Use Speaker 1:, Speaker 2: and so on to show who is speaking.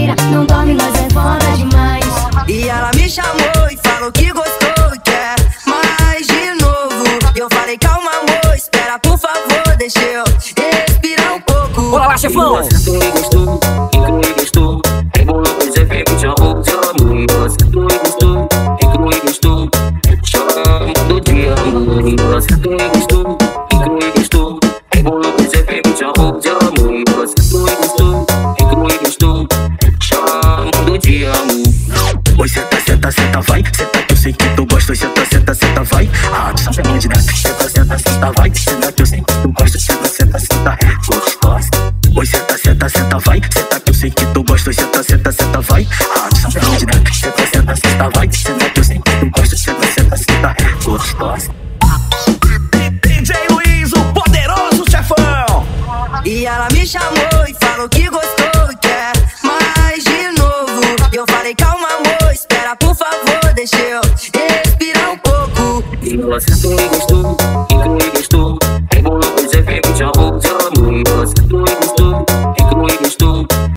Speaker 1: vira, não dorme, nós é foda demais.
Speaker 2: E ela me chamou e falou que gostou e quer mais de novo. E eu falei, calma, amor, espera, por favor, deixa eu respirar um pouco.
Speaker 3: Bora lá, chefão!
Speaker 4: Me gostou, inclui gostou. Te amo. Me gostou, inclui gostou. Dia, amor. Me gostou, inclui gostou. Te amo.
Speaker 5: Senta, senta, senta, vai. Senta que eu sei que tu gosta. Senta, senta, senta, vai. Ah, onde dá. Senta, senta, senta, vai. Senta que eu sei que tu gosta. Senta, senta, senta, gostosa. Oi, senta, senta, senta, vai. Senta que eu sei que tu gosta. Senta, senta, senta, vai. Ah, onde dá. Senta, senta, senta, vai. Senta que eu sei que tu gosta. Senta, senta, senta, gostosa.
Speaker 3: DJ Luiz, o poderoso chefão!
Speaker 2: E ela me chamou e falou que gostou pouco.
Speaker 4: E você me gostou, inclui gostou. Rebolou, pois é, pego, te arrumo, te amo. Você